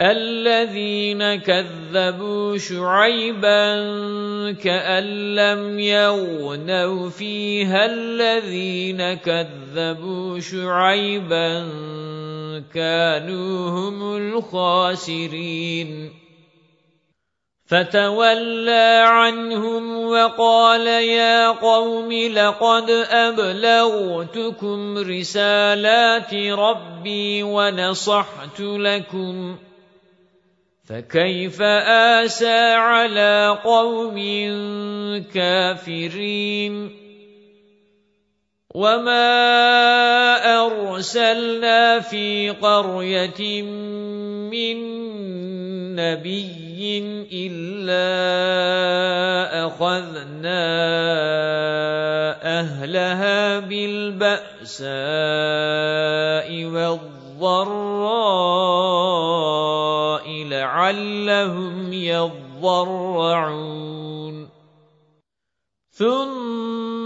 الَّذِينَ كَذَّبُوا شُعَيْبًا كَأَن لَّمْ يَغْنَوْا فِيهَا الَّذِينَ كَذَّبُوا شُعَيْبًا كَانُوا هُمُ الْخَاسِرِينَ. فَتَوَلَّى عَنْهُمْ وَقَالَ يَا قَوْمِ لَقَدْ أَبْلَغْتُكُمْ رِسَالَاتِ رَبِّي وَنَصَحْتُ لَكُمْ فَكَيْفَ آسَى عَلَى قَوْمٍ كَافِرِينَ وَمَا أَرْسَلْنَا فِي قَرْيَةٍ مِّن نَّبِيٍّ إِلَّا أَخَذْنَا أَهْلَهَا بِالْبَأْسَاءِ وَالضَّرَّاءِ لَعَلَّهُمْ يَضَّرَّعُونَ ثُمَّ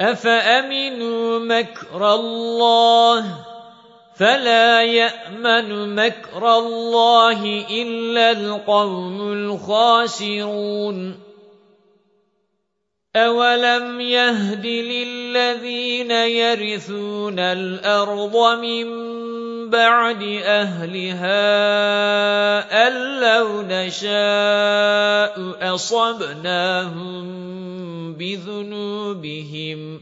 أَفَأَمِنُوا مَكْرَ اللَّهِ فَلَا يَأْمَنُ مَكْرَ اللَّهِ إِلَّا الْقَوْمُ الْخَاسِرُونَ أَوَلَمْ يَهْدِ لِلَّذِينَ يَرِثُونَ الْأَرْضَ مِنْ بَعْدِ أَهْلِهَا أَنْ لَوْ نَشَاءُ أَصَبْنَاهُمْ بِذُنُوبِهِمْ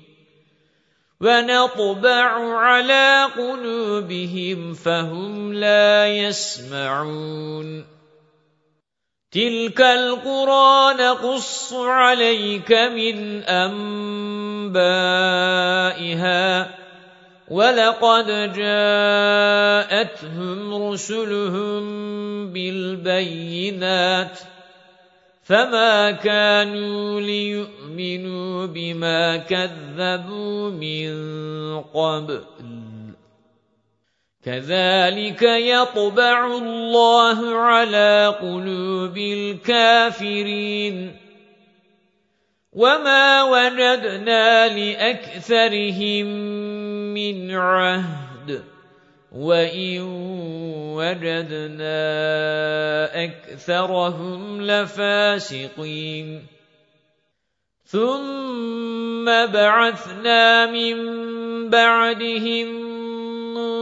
وَنَطْبَعُ عَلَى قُلُوبِهِمْ فَهُمْ لَا يَسْمَعُونَ. تِلْكَ الْقُرَى نَقُصُّ عَلَيْكَ مِنْ أَنْبَائِهَا وَلَقَدْ جَاءَتْهُمْ رُسُلُهُم بِالْبَيِّنَاتِ فَمَا كَانُوا لِيُؤْمِنُوا بِمَا كَذَّبُوا مِن قَبْلُ كَذَلِكَ يَطْبَعُ اللَّهُ عَلَى قُلُوبِ الْكَافِرِينَ وَمَا وَجَدْنَا لِأَكْثَرِهِمْ مِنْ عَهْدٍ وَإِنْ وَجَدْنَا أَكْثَرَهُمْ لَفَاسِقِينَ ثُمَّ بَعَثْنَا مِنْ بَعْدِهِمْ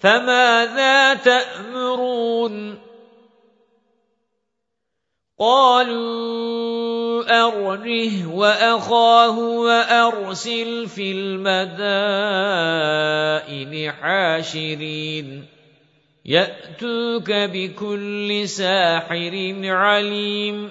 فَمَاذَا تَأْمُرُونَ قَالُوا أَرْجِهْ وَأَخَاهُ وَأَرْسِلْ فِي الْمَدَائِنِ حَاشِرِينَ يَأْتُوكَ بِكُلِّ سَاحِرٍ عَلِيمٍ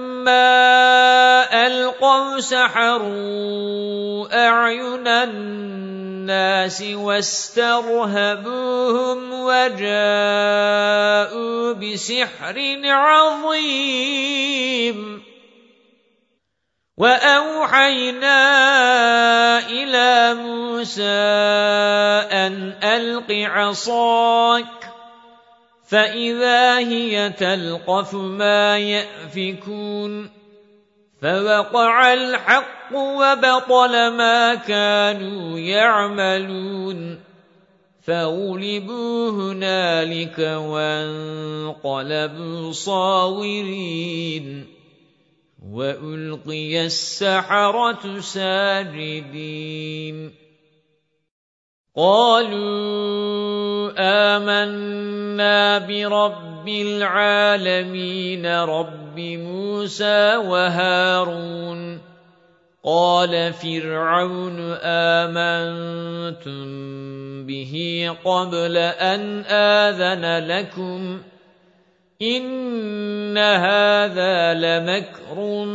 أَلْقَوْا سَحَرُوا أَعْيُنَ النَّاسِ وَاسْتَرْهَبُوهُمْ وَجَاءُوا بِسِحْرٍ عَظِيمٍ وَأَوْحَيْنَا إِلَى مُوسَى أَنْ أَلْقِ عَصَاكَ فَإِذَا هِيَ تَلْقَفُ مَا يَأْفِكُونَ فَوَقَعَ الْحَقُّ وَبَطَلَ مَا كَانُوا يَعْمَلُونَ فَغُلِبُوا هُنَالِكَ وَانقَلَبُوا صَاغِرِينَ وَأُلْقِيَ السَّحَرَةُ سَاجِدِينَ قَالُوا آمَنَّا بِرَبِّ الْعَالَمِينَ رَبِّ مُوسَى وَهَارُونَ قَالَ فِرْعَوْنُ آمَنتُم بِهِ قَبْلَ أَنْ آذَنَ لَكُمْ ۖ إِنَّ هَذَا لَمَكْرٌ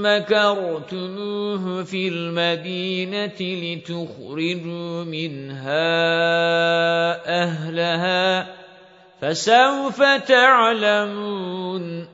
مَكَرْتُمُوهُ فِي الْمَدِينَةِ لِتُخْرِجُوا مِنْهَا أَهْلَهَا فَسَوْفَ تَعْلَمُونَ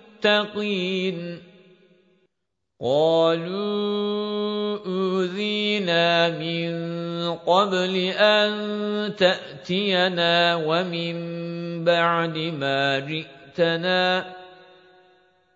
المتقين. قالوا أوذينا من قبل أن تأتينا ومن بعد ما جئتنا.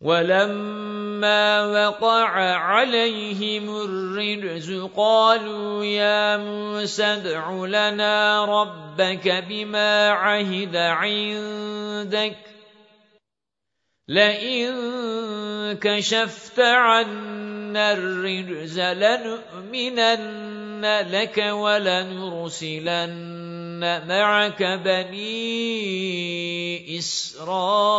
وَلَمَّا وَقَعَ عَلَيْهِمُ الرِّجْزُ قَالُوا يَا مُوسَى ادْعُ لَنَا رَبَّكَ بِمَا عَهِدَ عِندَكَ لئن كشفت عنا الرجز لنؤمنن لك ولنرسلن معك بني إسرائيل.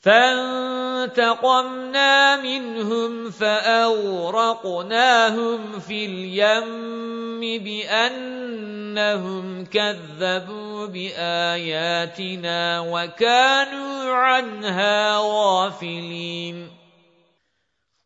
فَانتَقَمْنَا مِنْهُمْ فَأَغْرَقْنَاهُمْ فِي الْيَمِّ بِأَنَّهُمْ كَذَّبُوا بِآيَاتِنَا وَكَانُوا عَنْهَا غَافِلِينَ.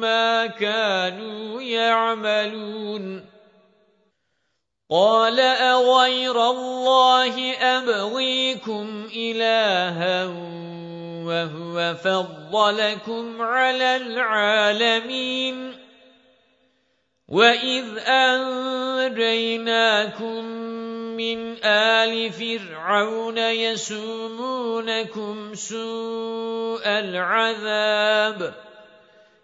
مَا كَانُوا يَعْمَلُونَ. قَالَ أَغَيْرَ اللَّهِ أَبْغِيكُمْ إِلَٰهًا وَهُوَ فَضَّلَكُمْ عَلَى الْعَالَمِينَ. وَإِذْ أَنجَيْنَاكُمْ مِنْ آلِ فِرْعَوْنَ يَسُومُونَكُمْ سُوءَ الْعَذَابِ.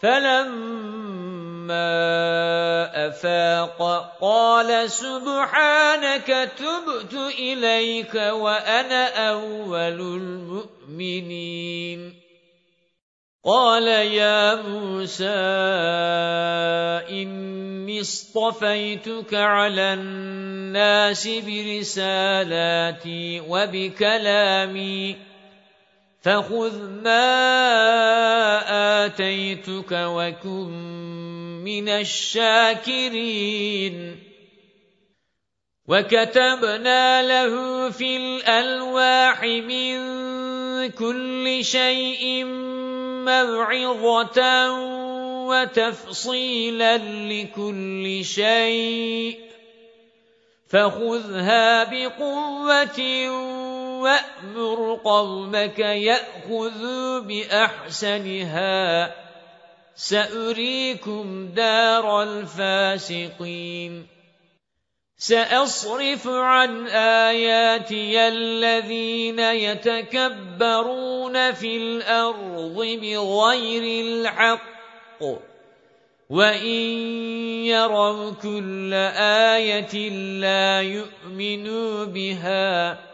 فَلَمَّا أَفَاقَ قَالَ سُبْحَانَكَ تُبْتُ إِلَيْكَ وَأَنَا أَوَّلُ الْمُؤْمِنِينَ. قَالَ يَا مُوسَى إِنِّي اصْطَفَيْتُكَ عَلَى النَّاسِ بِرِسَالَاتِي وَبِكَلَامِي. فَخُذْ مَا آتَيْتُكَ وَكُن مِّنَ الشَّاكِرِينَ وَكَتَبْنَا لَهُ فِي الْأَلْوَاحِ مِن كُلِّ شَيْءٍ مَّوْعِظَةً وَتَفْصِيلًا لِّكُلِّ شَيْءٍ فَخُذْهَا بِقُوَّةٍ وَأْمُرْ قَوْمَكَ يَأْخُذُوا بِأَحْسَنِهَا سَأُرِيكُمْ دَارَ الْفَاسِقِينَ سَأَصْرِفُ عَنْ آيَاتِيَ الَّذِينَ يَتَكَبَّرُونَ فِي الْأَرْضِ بِغَيْرِ الْحَقِّ وَإِن يَرَوْا كُلَّ آيَةٍ لَّا يُؤْمِنُوا بِهَا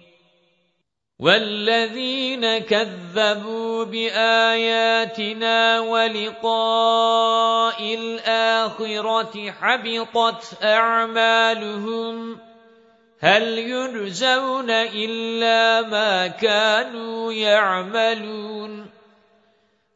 وَالَّذِينَ كَذَّبُوا بِآيَاتِنَا وَلِقَاءِ الْآخِرَةِ حَبِطَتْ أَعْمَالُهُمْ هَلْ يُجْزَوْنَ إِلَّا مَا كَانُوا يَعْمَلُونَ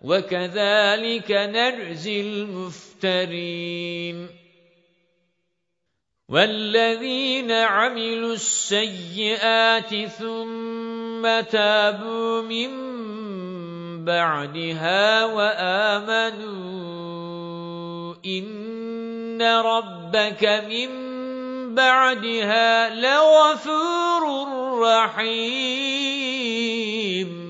وَكَذَلِكَ نَجْزِي الْمُفْتَرِينَ. وَالَّذِينَ عَمِلُوا السَّيِّئَاتِ ثُمَّ تَابُوا مِن بَعْدِهَا وَآمَنُوا إِنَّ رَبَّكَ مِن بَعْدِهَا لَغَفُورٌ رَّحِيمٌ.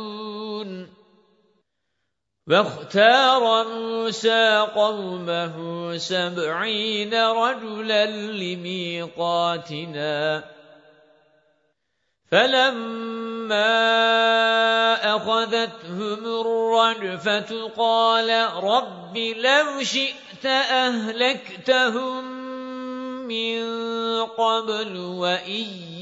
فاختار موسى قومه سبعين رجلا لميقاتنا. فَلَمَّا أَخَذَتْهُمُ الرَّجْفَةُ قَالَ رَبِّ لَوْ شِئْتَ أَهْلَكْتَهُمْ مِنْ قَبْلُ وَإِيَّايَ.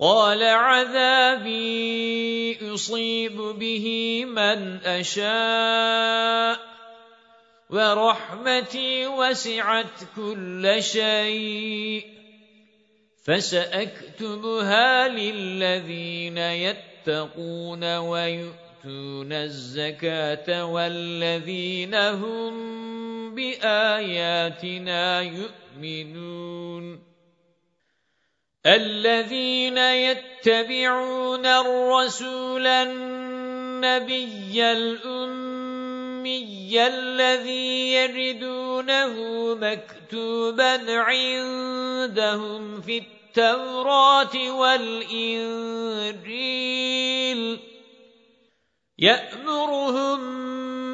قَالَ عَذَابِي أُصِيبُ بِهِ مَنْ أَشَاءُ وَرَحْمَتِي وَسِعَتْ كُلَّ شَيْءٍ فَسَأَكْتُبُهَا لِلَّذِينَ يَتَّقُونَ وَيُؤْتُونَ الزَّكَاةَ وَالَّذِينَ هُمْ بِآيَاتِنَا يُؤْمِنُونَ الَّذِينَ يَتَّبِعُونَ الرَّسُولَ النَّبِيَّ الْأُمِّيَّ الَّذِي يَجِدُونَهُ مَكْتُوبًا عِندَهُمْ فِي التوراة والإنجيل يأمرهم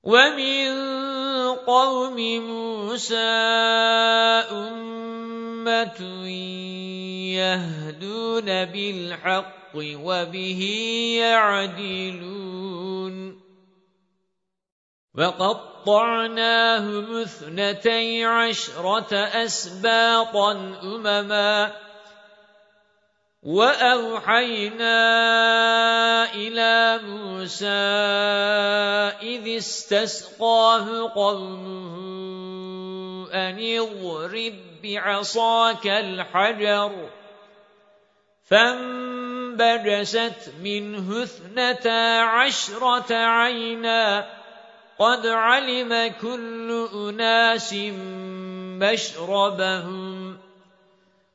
وَمِن قَوْمِ مُوسَى أُمَّةٌ يَهْدُونَ بِالْحَقِّ وَبِهِ يَعْدِلُونَ وَقَطَّعْنَاهُمُ اثْنَتَيْ عَشْرَةَ أَسْبَاطًا أُمَمًا وَأَوْحَيْنَا إِلَى مُوسَى إِذِ اسْتَسْقَاهُ قَوْمُهُ أَنِ اضْرِب بِّعَصَاكَ الْحَجَرَ فَانبَجَسَتْ مِنْهُ اثْنَتَا عَشْرَةَ عَيْنًا قَدْ عَلِمَ كُلُّ أُنَاسٍ مَّشْرَبَهُمْ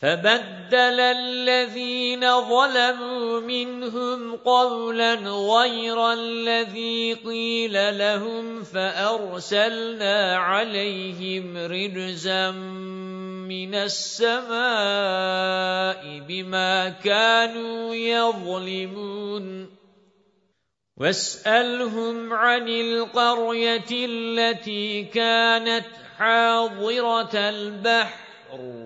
فَبَدَّلَ الَّذِينَ ظَلَمُوا مِنْهُمْ قَوْلًا غَيْرَ الَّذِي قِيلَ لَهُمْ فَأَرْسَلْنَا عَلَيْهِمْ رِجْزًا مِنَ السَّمَاءِ بِمَا كَانُوا يَظْلِمُونَ. وَاسْأَلْهُمْ عَنِ الْقَرْيَةِ الَّتِي كَانَتْ حَاضِرَةَ الْبَحْرِ.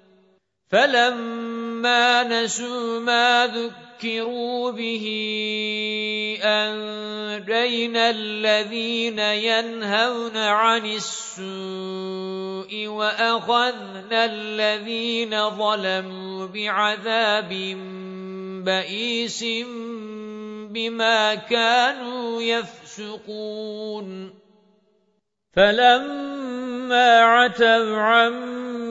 فَلَمَّا نَسُوا مَا ذُكِّرُوا بِهِ أَنجَيْنَا الَّذِينَ يَنْهَوْنَ عَنِ السُّوءِ وَأَخَذْنَا الَّذِينَ ظَلَمُوا بِعَذَابٍ بَئِيسٍ بِمَا كَانُوا يَفْسُقُونَ فَلَمَّا عَتَوْا عَمَّا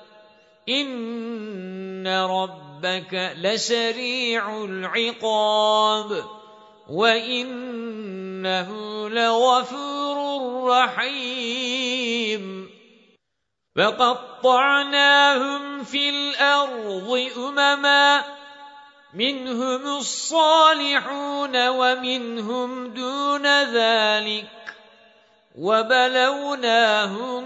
إِنَّ رَبَّكَ لَسَرِيعُ الْعِقَابِ وَإِنَّهُ لَغَفُورٌ رَّحِيمٌ فَقَطَّعْنَاهُمْ فِي الْأَرْضِ أُمَمًا مِنْهُمُ الصَّالِحُونَ وَمِنْهُمْ دُونَ ذَلِكَ وَبَلَوْنَاهُمْ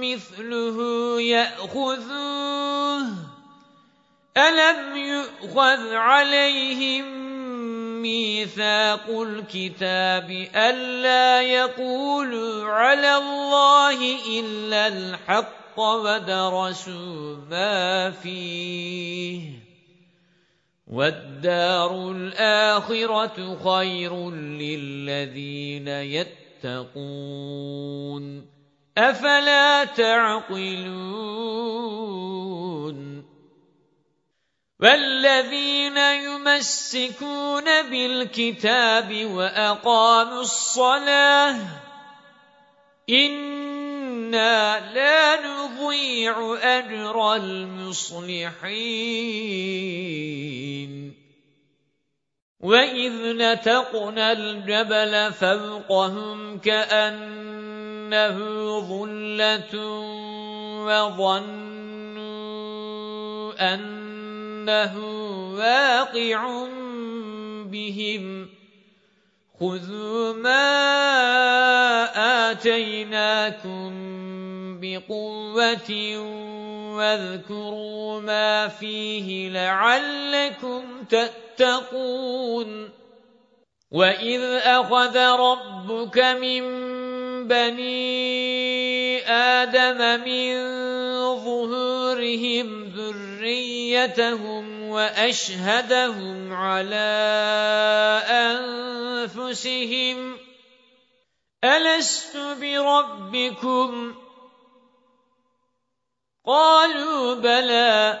مِثْلُهُ يَأْخُذُوهُ. أَلَمْ يُؤْخَذْ عَلَيْهِمْ مِيثَاقُ الْكِتَابِ أَلَّا يَقُولُوا عَلَى اللَّهِ إِلَّا الْحَقَّ وَدَرَسُوا مَا فِيهِ؟ وَالدَّارُ الْآخِرَةُ خَيْرٌ لِّلَّذِينَ يَتَّقُونَ. أَفَلَا تَعْقِلُونَ وَالَّذِينَ يُمَسِّكُونَ بِالْكِتَابِ وَأَقَامُوا الصَّلَاةَ إِنَّا لَا نُضِيعُ أَجْرَ الْمُصْلِحِينَ وَإِذْ نَتَقْنَا الْجَبَلَ فَوْقَهُمْ كَأَنَّ أَنَّهُ ظُلَّةٌ وَظَنُّوا أَنَّهُ وَاقِعٌ بِهِمْ. خُذُوا مَا آتَيْنَاكُمْ بِقُوَّةٍ وَاذْكُرُوا مَا فِيهِ لَعَلَّكُمْ تَتَّقُونَ. وَإِذْ أَخَذَ رَبُّكَ مِنْ بَنِي آدَمَ مِنْ ظُهُورِهِمْ ذُرِّيَّتَهُمْ وَأَشْهَدَهُمْ عَلَى أَنفُسِهِمْ أَلَسْتُ بِرَبِّكُمْ؟ قَالُوا بَلَى.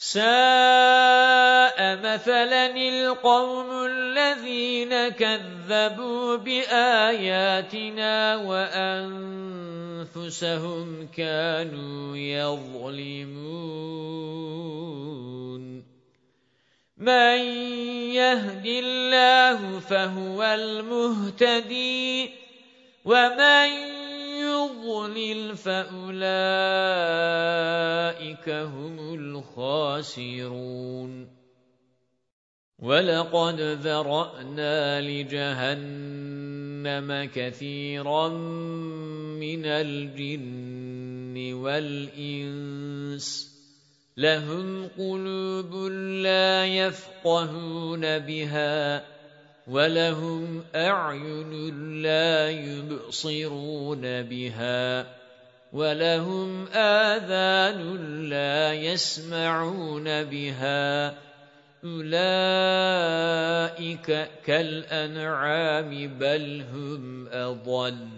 سَاءَ مَثَلًا الْقَوْمُ الَّذِينَ كَذَّبُوا بِآيَاتِنَا وَأَنفُسَهُمْ كَانُوا يَظْلِمُونَ. مَن يَهْدِ اللَّهُ فَهُوَ الْمُهْتَدِي وَمَن يُضْلِلْ فَأُولَئِكَ هُمُ الْخَاسِرُونَ. وَلَقَدْ ذَرَأْنَا لِجَهَنَّمَ كَثِيرًا مِنَ الْجِنِّ وَالْإِنسِ. لَهُمْ قُلُوبٌ لَا يَفْقَهُونَ بِهَا. وَلَهُمْ أَعْيُنٌ لَّا يُبْصِرُونَ بِهَا وَلَهُمْ آذَانٌ لَّا يَسْمَعُونَ بِهَا أُولَئِكَ كَالْأَنْعَامِ بَلْ هُمْ أَضَلُّ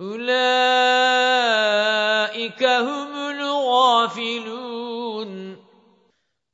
أُولَئِكَ هُمُ الْغَافِلُونَ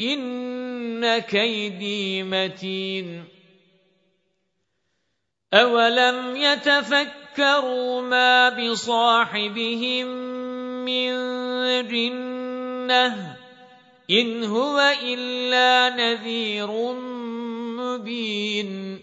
إِنَّ كَيْدِي مَتِينٌ أَوَلَمْ يَتَفَكَّرُوا مَا بِصَاحِبِهِمْ مِنْ جِنَّةٍ إِنْ هُوَ إِلَّا نَذِيرٌ مُبِينٌ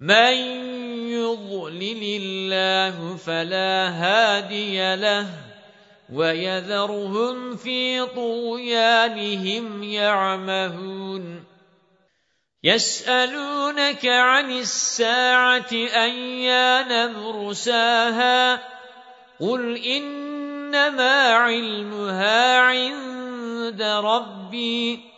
مَن يُضْلِلِ اللَّهُ فَلَا هَادِيَ لَهُ وَيَذَرُهُمْ فِي طُغْيَانِهِمْ يَعْمَهُونَ يَسْأَلُونَكَ عَنِ السَّاعَةِ أَيَّانَ مُرْسَاهَا قُلْ إِنَّمَا عِلْمُهَا عِندَ رَبِّي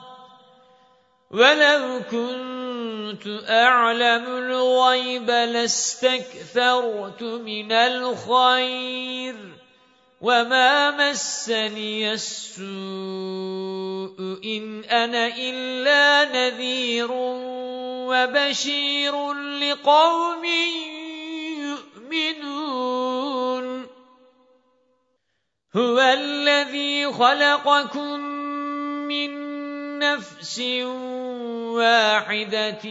وَلَوْ كُنْتُ أَعْلَمُ الْغَيْبَ لَاسْتَكْثَرْتُ مِنَ الْخَيْرِ وَمَا مَسَّنِيَ السُّوءُ إِنْ أَنَا إِلَّا نَذِيرٌ وَبَشِيرٌ لِقَوْمٍ يُؤْمِنُونَ. هُوَ الَّذِي خَلَقَكُم مِّن نَّفْسٍ وَاحِدَةٍ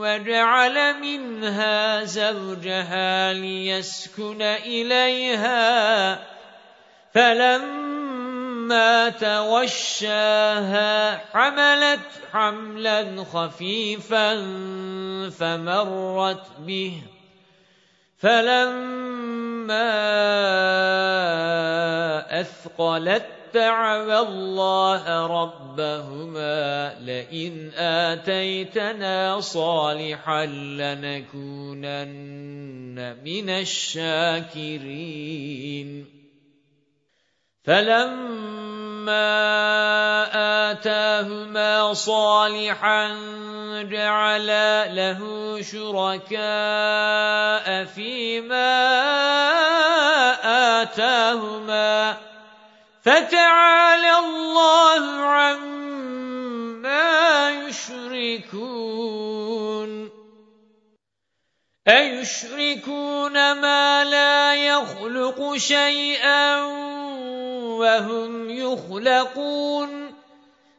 وَجَعَلَ مِنْهَا زَوْجَهَا لِيَسْكُنَ إِلَيْهَا. فَلَمَّا تَغَشَّاهَا حَمَلَتْ حَمْلًا خَفِيفًا فَمَرَّتْ بِهِ. فَلَمَّا أَثْقَلَتْ دَعَوَا اللَّهَ رَبَّهُمَا لَئِنْ آتَيْتَنَا صَالِحًا لَّنَكُونَنَّ مِنَ الشَّاكِرِينَ. فَلَمَّا آتَاهُمَا صَالِحًا جَعَلَا لَهُ شُرَكَاءَ فِيمَا آتَاهُمَا فَتَعَالَى اللَّهُ عَمَّا يُشْرِكُونَ. أَيُشْرِكُونَ مَا لَا يَخْلُقُ شَيْئًا وَهُمْ يُخْلَقُونَ.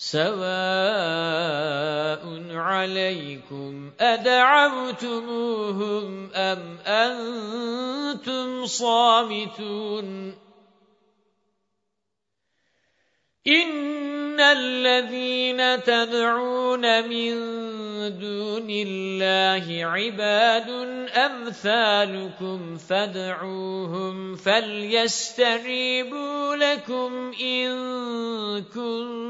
سَوَاءٌ عَلَيْكُمْ أَدَعَوْتُمُوهُمْ أَمْ أَنْتُمْ صَامِتُونَ إِنَّ الَّذِينَ تَدْعُونَ مِن دُونِ اللَّهِ عِبَادٌ أَمْثَالُكُمْ فَادْعُوهُمْ فَلْيَسْتَجِيبُوا لَكُمْ إِن كُنتُمْ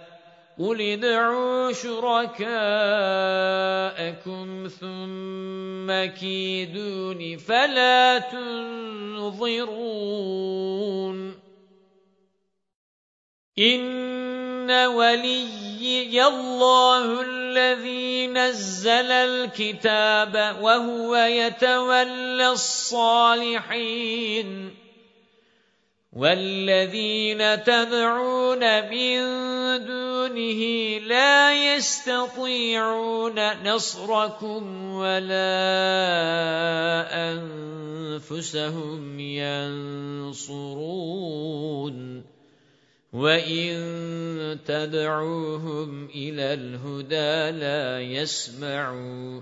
قُلِ ادْعُوا شُرَكَاءَكُمْ ثُمَّ كِيدُونِ فَلَا تُنظِرُونَ إِنَّ وَلِيِّيَ اللَّهُ الَّذِي نَزَّلَ الْكِتَابَ وَهُوَ يَتَوَلَّى الصَّالِحِينَ وَالَّذِينَ تَدْعُونَ مِن دُونِهِ لَا يَسْتَطِيعُونَ نَصْرَكُمْ وَلَا أَنفُسَهُمْ يَنصُرُونَ وَإِن تَدْعُوهُمْ إِلَى الْهُدَى لَا يَسْمَعُوا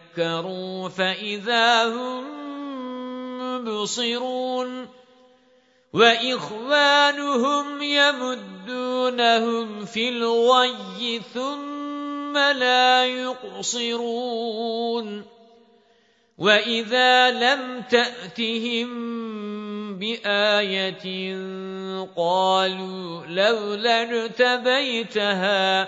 فَإِذَا هُمْ مُبْصِرُونَ وَإِخْوَانُهُمْ يَمُدُّونَهُمْ فِي الْغَيِّ ثُمَّ لَا يُقْصِرُونَ وَإِذَا لَمْ تَأْتِهِمْ بِآيَةٍ قَالُوا لَوْلَا ارْتَبَيْتَهَا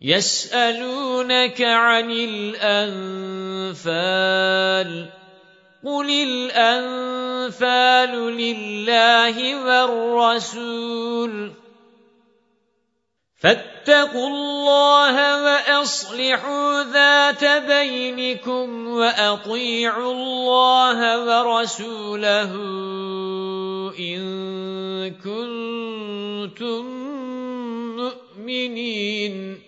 يَسْأَلُونَكَ عَنِ الْأَنفَالِ قُلِ الْأَنفَالُ لِلَّهِ وَالرَّسُولِ فَاتَّقُوا اللَّهَ وَأَصْلِحُوا ذَاتَ بَيْنِكُمْ وَأَطِيعُوا اللَّهَ وَرَسُولَهُ إِن كُنتُم مُّؤْمِنِينَ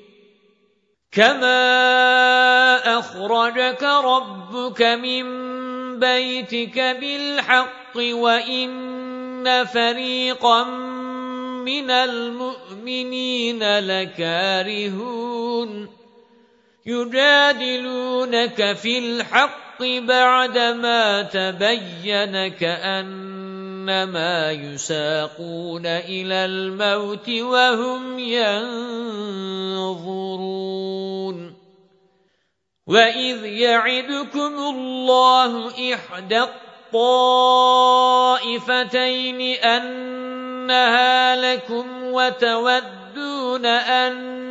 كَمَا أَخْرَجَكَ رَبُّكَ مِنْ بيتك بالحق وإن فريقا من المؤمنين لكارهون يجادلونك في الحق بعدما تبين كأنما يساقون إلى الموت وهم ينظرون. وَإِذْ يَعِدُكُمُ اللَّهُ إِحْدَى الطَّائِفَتَيْنِ أَنَّهَا لَكُمْ وَتَوَدُّونَ أَنَّ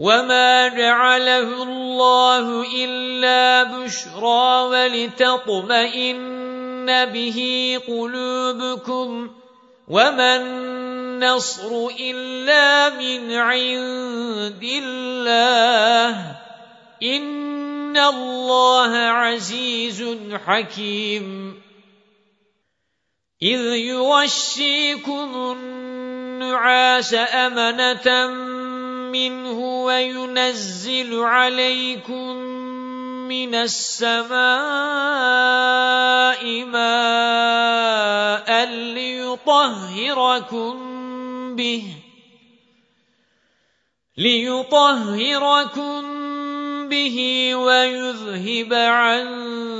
وما جعله الله إلا بشرى ولتطمئن به قلوبكم وما النصر إلا من عند الله إِنَّ اللَّهَ عَزِيزٌ حَكِيمٌ إِذْ يُغَشِّيكُمُ النُّعَاسَ أَمَنَةً مِّنْهُ وَيُنَزِّلُ عَلَيْكُم مِّنَ السَّمَاءِ مَاءً لِّيُطَهِّرَكُم بِهِ لِيُطَهِّرَكُم بِهِ وَيُذْهِبَ عَنكُمْ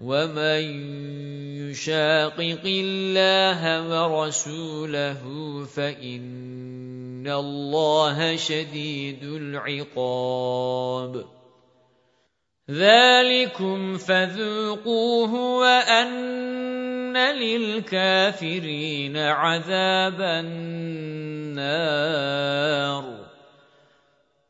وَمَن يُشَاقِقِ اللَّهَ وَرَسُولَهُ فَإِنَّ اللَّهَ شَدِيدُ الْعِقَابِ ذَلِكُمْ فَذُوقُوهُ وَأَنَّ لِلْكَافِرِينَ عَذَابَ النَّارِ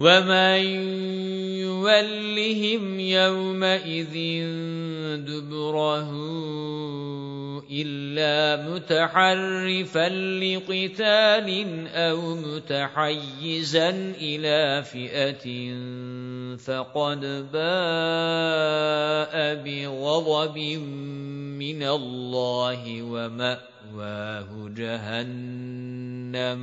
وَمَن يُوَلِّهِمْ يَوْمَئِذٍ دُبُرَهُ إِلَّا مُتَحَرِّفًا لِقِتَالٍ أَوْ مُتَحَيِّزًا إِلَى فِئَةٍ فَقَدْ بَاءَ بِغَضَبٍ مِنَ اللَّهِ وَمَأْوَاهُ جَهَنَّمُ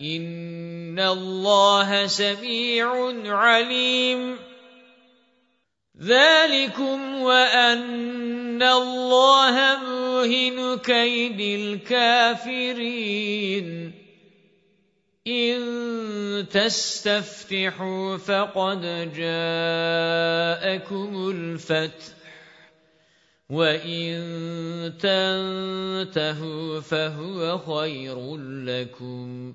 إِنَّ اللَّهَ سَمِيعٌ عَلِيمٌ ذَلِكُمْ وَأَنَّ اللَّهَ مُوهِنُ كَيْدِ الْكَافِرِينَ إِن تَسْتَفْتِحُوا فَقَدْ جَاءَكُمُ الْفَتْحُ وَإِن تَنْتَهُوا فَهُوَ خَيْرٌ لَكُمْ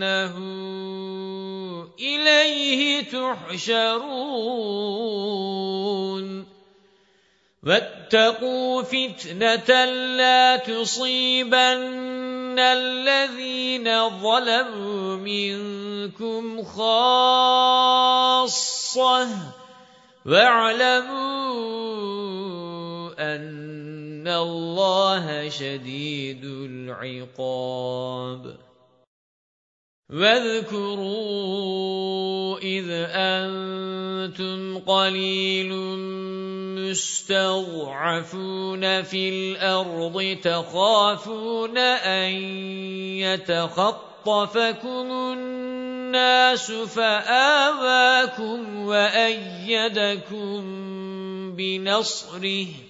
وَأَنَّهُ إِلَيْهِ تُحْشَرُونَ. وَاتَّقُوا فِتْنَةً لَّا تُصِيبَنَّ الَّذِينَ ظَلَمُوا مِنكُمْ خَاصَّةً. وَاعْلَمُوا أَنَّ اللَّهَ شَدِيدُ الْعِقَابِ. وَاذْكُرُوا إِذْ أَنْتُمْ قَلِيلٌ مُسْتَضْعَفُونَ فِي الْأَرْضِ تَخَافُونَ أَنْ يَتَخَطَّفَكُمُ النَّاسُ فَآوَاكُمْ وَأَيَّدَكُمْ بِنَصْرِهِ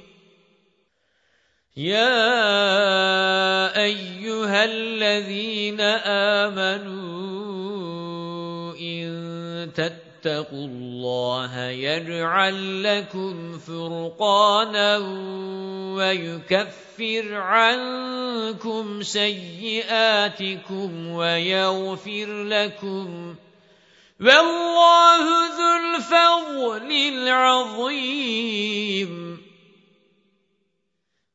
يَا أَيُّهَا الَّذِينَ آمَنُوا إِن تَتَّقُوا اللَّهَ يَجْعَل لَّكُمْ فُرْقَانًا وَيُكَفِّرْ عَنكُمْ سَيِّئَاتِكُمْ وَيَغْفِرْ لَكُمْ وَاللَّهُ ذُو الْفَضْلِ الْعَظِيمِ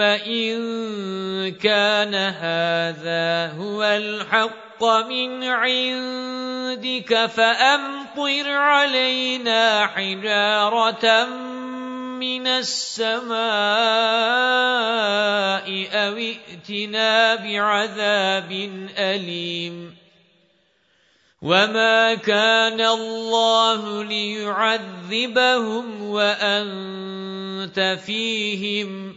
إِن كَانَ هَذَا هُوَ الْحَقَّ مِنْ عِندِكَ فَأَمْطِرْ عَلَيْنَا حِجَارَةً مِنَ السَّمَاءِ أَوْ ائْتِنَا بِعَذَابٍ أَلِيمٍ وَمَا كَانَ اللَّهُ لِيُعَذِّبَهُمْ وَأَنْتَ فِيهِمْ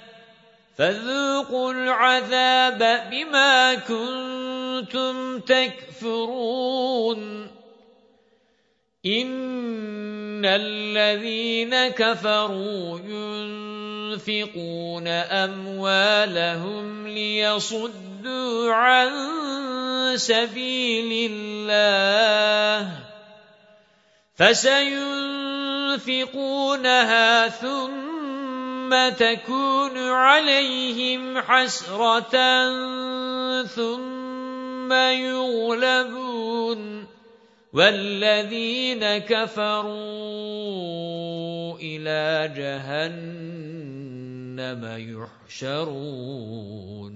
فَذُوقُوا الْعَذَابَ بِمَا كُنتُمْ تَكْفُرُونَ. إِنَّ الَّذِينَ كَفَرُوا يُنْفِقُونَ أَمْوَالَهُمْ لِيَصُدُّوا عَن سَبِيلِ اللَّهِ. فَسَيُنْفِقُونَهَا ثُمَّ تَكُونُ عَلَيْهِمْ حَسْرَةً ثُمَّ يُغْلَبُونَ وَالَّذِينَ كَفَرُوا إِلَى جَهَنَّمَ يُحْشَرُونَ.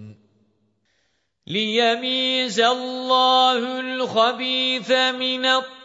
لِيَمِيزَ اللَّهُ الْخَبِيثَ مِنَ الطَّيِّبِ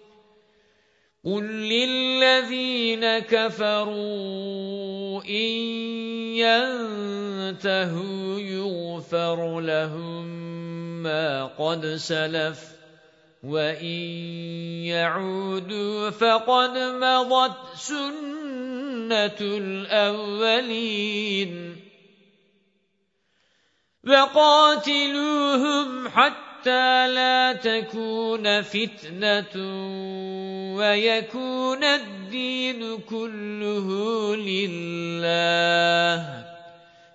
قُل لِّلَّذِينَ كَفَرُوا إِن يَنتَهُوا يُغْفَرْ لَهُم مَّا قَدْ سَلَفَ وَإِن يَعُودُوا فَقَدْ مَضَتْ سُنَّةُ الْأَوَّلِينَ وَقَاتِلُوهُمْ حَتَّى لَا تَكُونَ فِتْنَةٌ وَيَكُونَ الدِّينُ كُلُّهُ لِلَّهِ.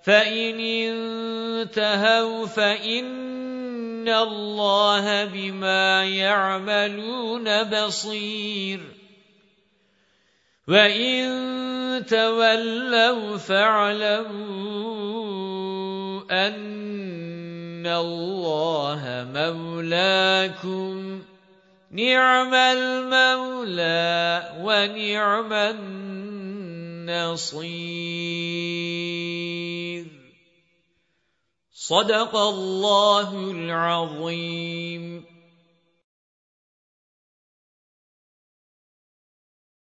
فَإِنِ انتَهَوْا فَإِنَّ اللَّهَ بِمَا يَعْمَلُونَ بَصِيرٌ. وَإِن تَوَلَّوْا فَاعْلَمُوا أَنَّ اللَّهَ مَوْلَاكُمْ نِعْمَ الْمَوْلَى وَنِعْمَ النَّصِيرُ. صدق الله العظيم.